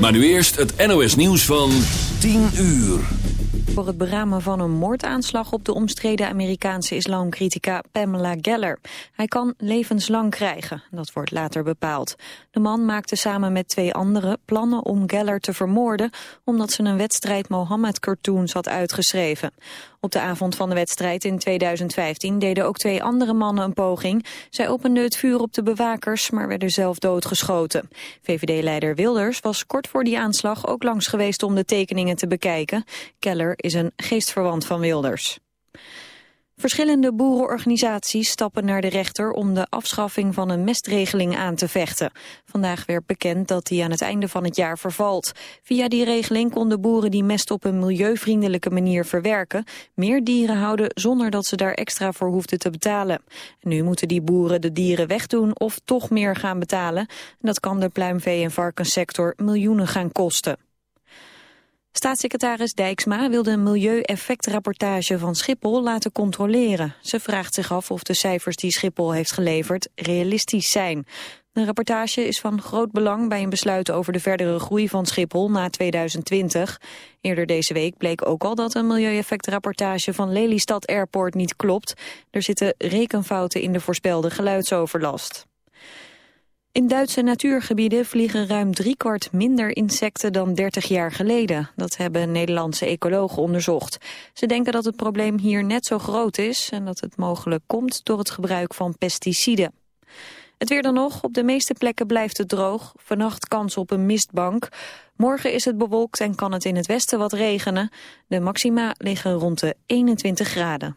Maar nu eerst het NOS nieuws van 10 uur. Voor het beramen van een moordaanslag op de omstreden Amerikaanse islamcritica Pamela Geller. Hij kan levenslang krijgen, dat wordt later bepaald. De man maakte samen met twee anderen plannen om Geller te vermoorden... omdat ze een wedstrijd Mohammed-cartoons had uitgeschreven. Op de avond van de wedstrijd in 2015 deden ook twee andere mannen een poging. Zij openden het vuur op de bewakers, maar werden zelf doodgeschoten. VVD-leider Wilders was kort voor die aanslag ook langs geweest om de tekeningen te bekijken. Keller is een geestverwant van Wilders. Verschillende boerenorganisaties stappen naar de rechter om de afschaffing van een mestregeling aan te vechten. Vandaag werd bekend dat die aan het einde van het jaar vervalt. Via die regeling konden boeren die mest op een milieuvriendelijke manier verwerken, meer dieren houden zonder dat ze daar extra voor hoefden te betalen. nu moeten die boeren de dieren wegdoen of toch meer gaan betalen. Dat kan de pluimvee- en varkenssector miljoenen gaan kosten. Staatssecretaris Dijksma wil de milieueffectrapportage van Schiphol laten controleren. Ze vraagt zich af of de cijfers die Schiphol heeft geleverd realistisch zijn. De rapportage is van groot belang bij een besluit over de verdere groei van Schiphol na 2020. Eerder deze week bleek ook al dat een milieueffectrapportage van Lelystad Airport niet klopt. Er zitten rekenfouten in de voorspelde geluidsoverlast. In Duitse natuurgebieden vliegen ruim driekwart minder insecten dan 30 jaar geleden. Dat hebben Nederlandse ecologen onderzocht. Ze denken dat het probleem hier net zo groot is en dat het mogelijk komt door het gebruik van pesticiden. Het weer dan nog. Op de meeste plekken blijft het droog. Vannacht kans op een mistbank. Morgen is het bewolkt en kan het in het westen wat regenen. De maxima liggen rond de 21 graden.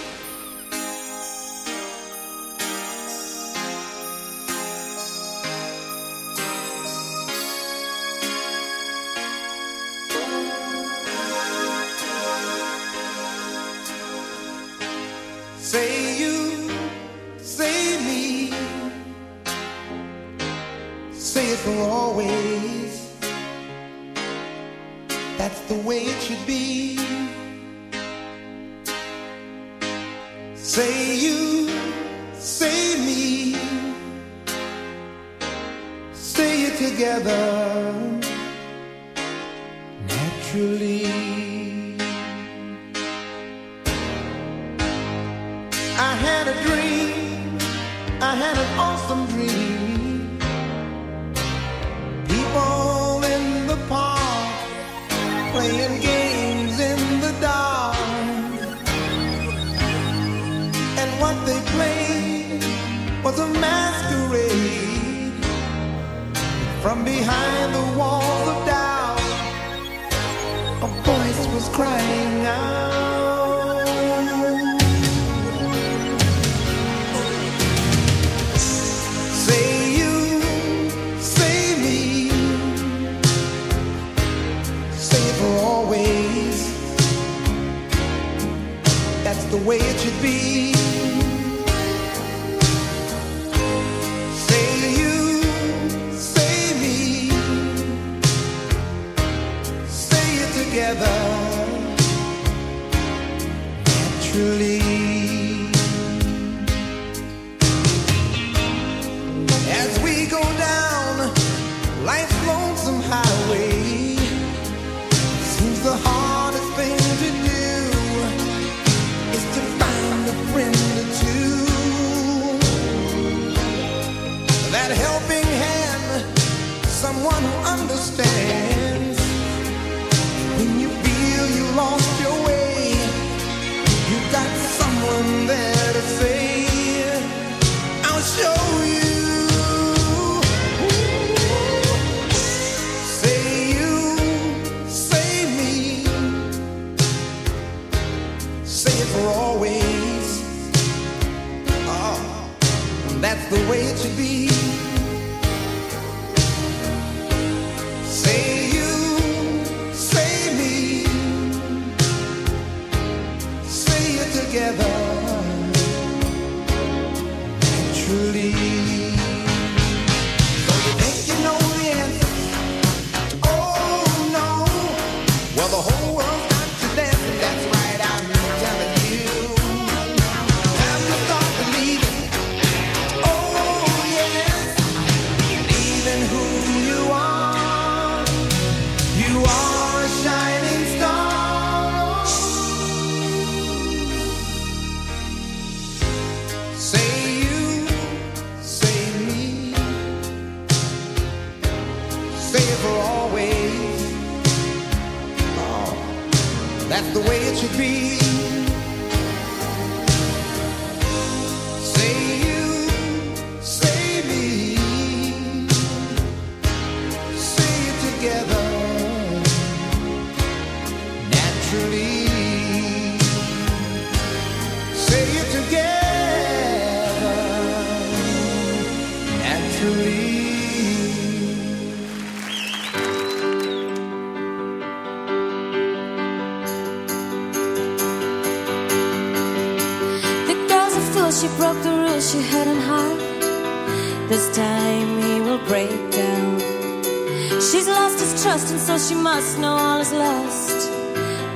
you must know all is lost.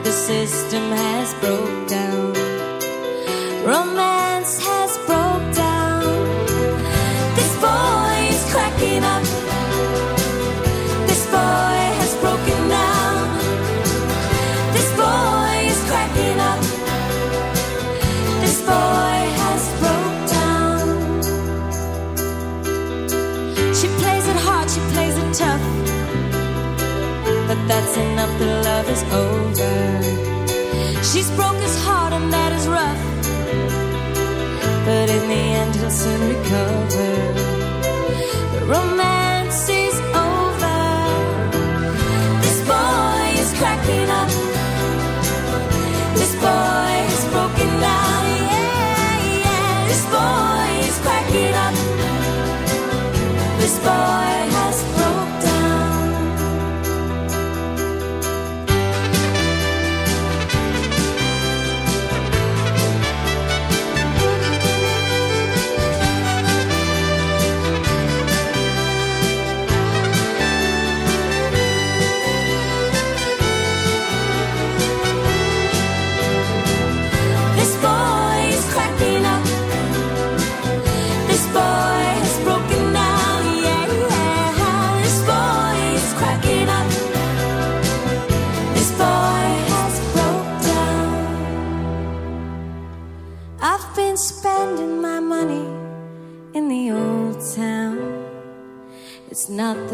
The system has broke down. and recover.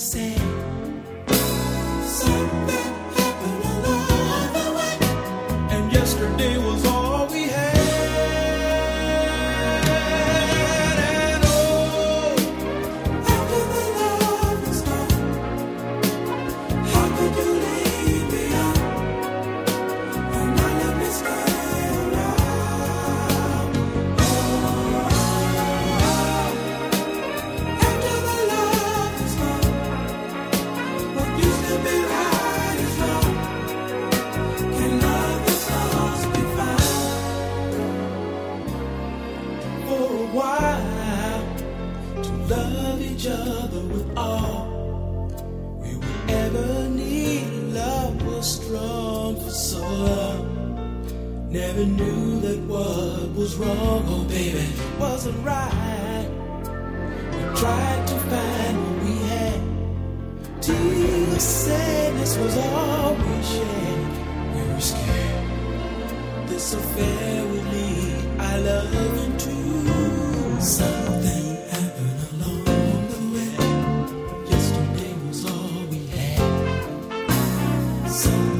say. So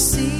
see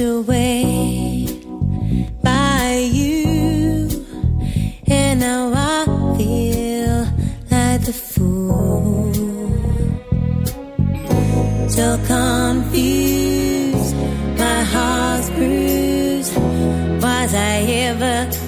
away by you, and now I feel like the fool. So confused, my heart's bruised. Was I ever?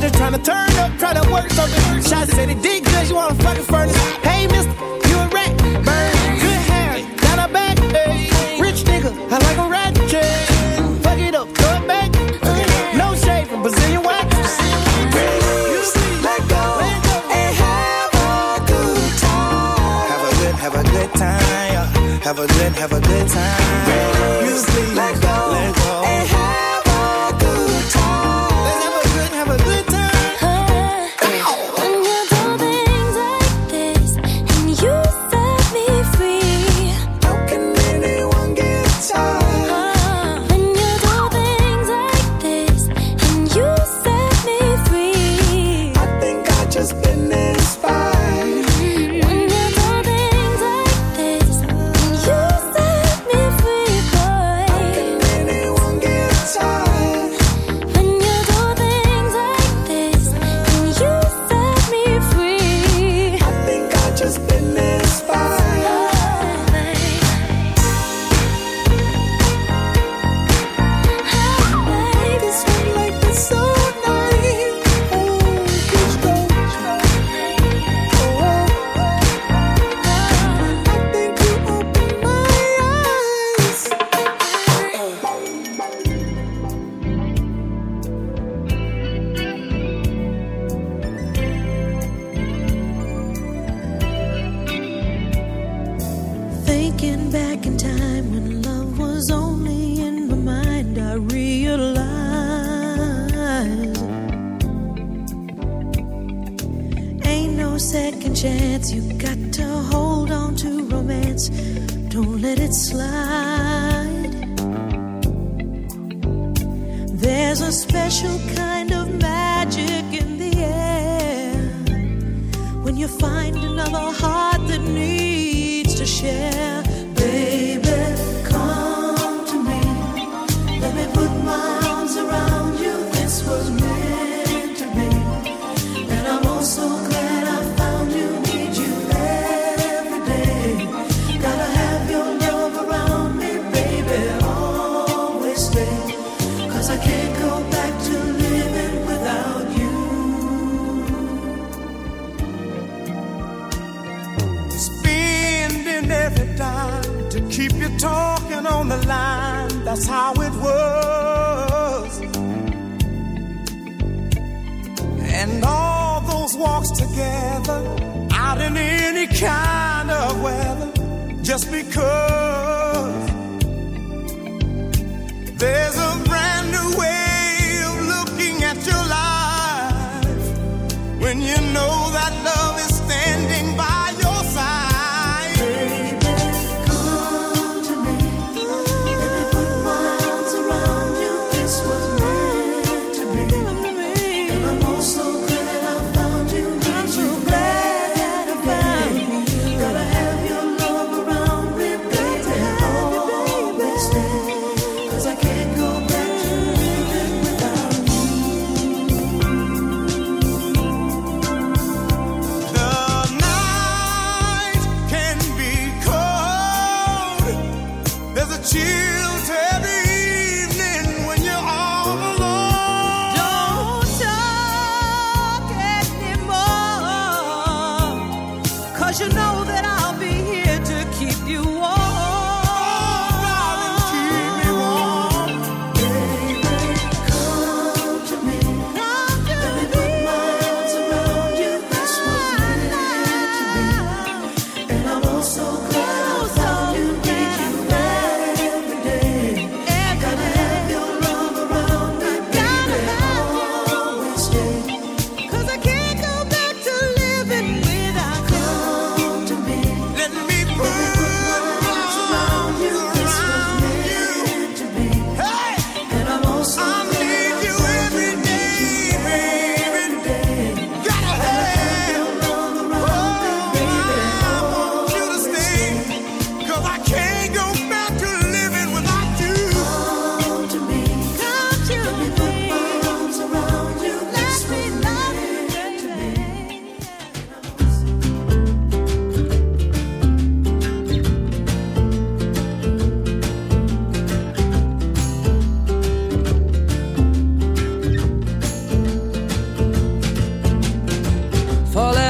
I'm just trying to turn up, try to work something. Shots said he did good, you wanna fucking furnace. Hey, mister, you a rat. Burn, good hair, got a back. Hey. Rich nigga, I like a rat. Fuck it up, throw it back. No shade from Brazilian wax. Let go and have a good time. Have a good, have a good time. Have a good, have a good time. Release, let go. Let go.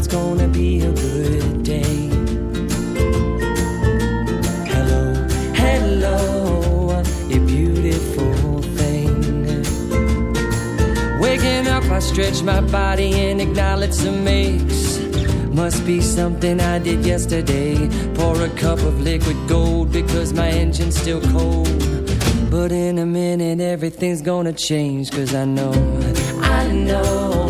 it's gonna be a good day. Hello, hello, you beautiful thing. Waking up, I stretch my body and acknowledge some aches. Must be something I did yesterday. Pour a cup of liquid gold because my engine's still cold. But in a minute, everything's gonna change. Cause I know, I know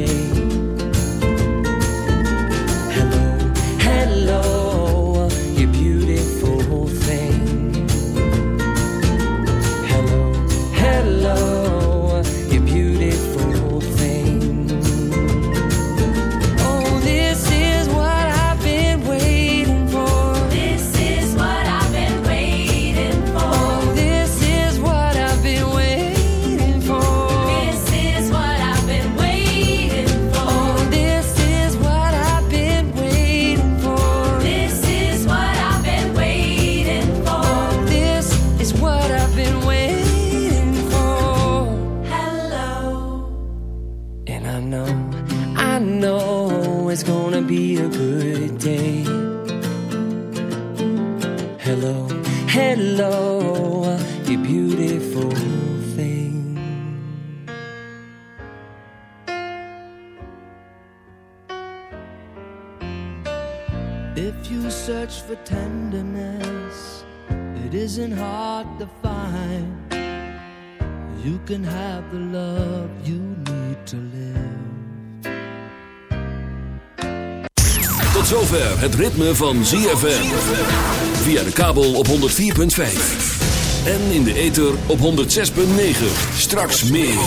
Isn't hard to find. You can have the love you need to live. Tot zover het ritme van ZFM. Via de kabel op 104.5. En in de ether op 106.9. Straks meer.